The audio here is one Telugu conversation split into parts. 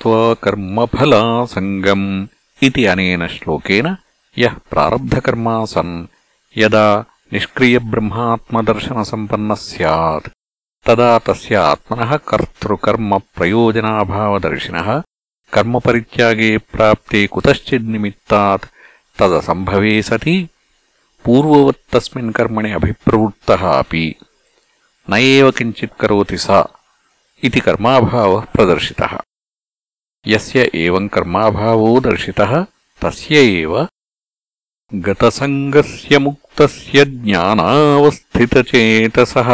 त्यक्त्वा कर्मफलासङ्गम् इति अनेन श्लोकेन यः प्रारब्धकर्मा सन् यदा निष्क्रियब्रह्मात्मदर्शनसम्पन्नः स्यात्, तदा तस्य आत्मनः कर्तृकर्मप्रयोजनाभावदर्शिनः, कर्मपरित्यागे प्राप्ते कुतश्चिन्निमित्तात् तदसम्भवे सति, पूर्ववत्तस्मिन् कर्मणि अभिप्रवृत्तः अपि। न एव किञ्चित् करोति स इति कर्माभावः प्रदर्शितः। यस्य एवम् कर्माभावो दर्शितः तस्य एव गतसङ्गस्य मुक्तस्य ज्ञानावस्थितचेतसः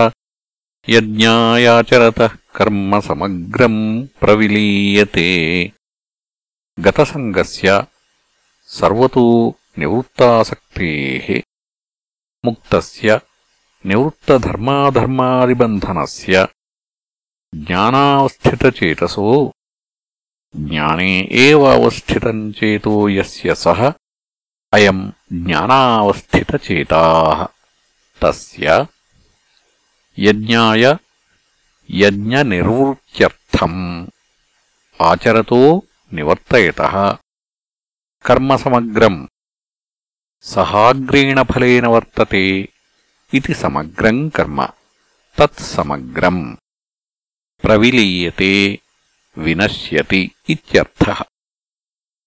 यज्ञायाचरतः कर्म समग्रम् प्रविलीयते गतसङ्गस्य सर्वतो निवृत्तासक्तेः मुक्तस्य निवृत्तधर्माधर्मादिबन्धनस्य ज्ञानावस्थितचेतसो జ్ఞానే ఏవస్థితం చేతో యస్య సహ అయం జ్ఞానావస్థితచేతా తస్య యజ్ఞాయ యజ్ఞనిర్వృత్యర్థం ఆచరతో నివర్తయత కర్మసమగ్రం సహాగ్రేణ ఫలేన వర్తతే ఇది సమగ్రం కర్మ తత్సమగ్రం ప్రవిలీయతే विनश्यति इत्यर्थः।